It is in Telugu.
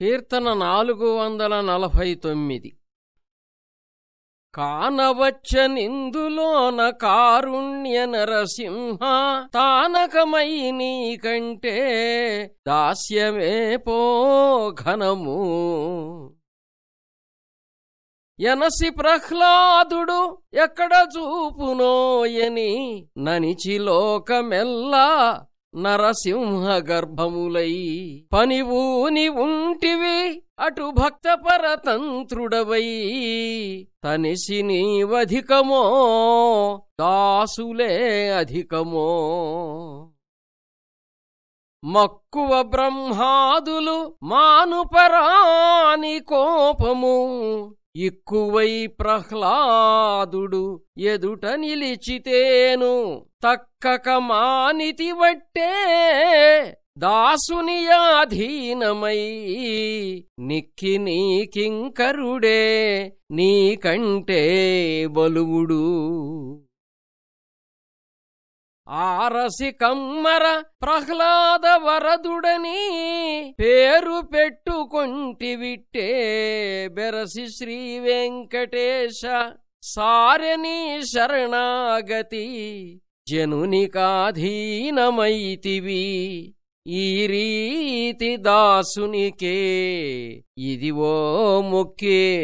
కీర్తన నాలుగు వందల నలభై తొమ్మిది కానవచ్చనిందులోన కారుణ్య నరసింహ తానకమై నీకంటే దాస్యమే పో ఘనము. ఎనసి ప్రహ్లాదుడు ఎక్కడ చూపునోయని ననిచి లోకమెల్లా నరసింహ గర్భములై పనివూని ఉంటివి అటు భక్త పరతంత్రుడవై తనిసి నీవధికమో దాసులే అధికమో. మక్కువ బ్రహ్మాదులు మానుపరాని కోపము ఎక్కువై ప్రహ్లాదుడు ఎదుట నిలిచితేను. తక్కక మానితి వట్టే దాసునియాధీనమై నిక్కి నీకింకరుడే నీకంటే బలువుడు. ఆరసి కమ్మర ప్రహ్లాద వరదుడని పేరు పెట్టుకొంటివిట్టే బెరసి శ్రీ వెంకటేశ సారని శరణాగతి. జనునికాధీనమైతివి. ఈ రీతి దాసునికే. ఇదివో ముఖ్యేమో.